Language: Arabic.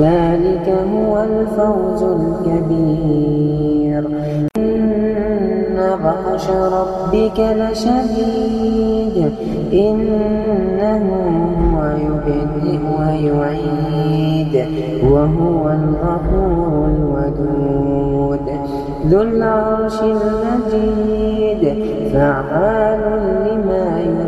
ذلك هو الفوز الكبير. إن بطش ربك لشديد. إنه هو يبدئ ويعيد. وهو الغفور الودود. ذو العرش المجيد. فعال لما يريد.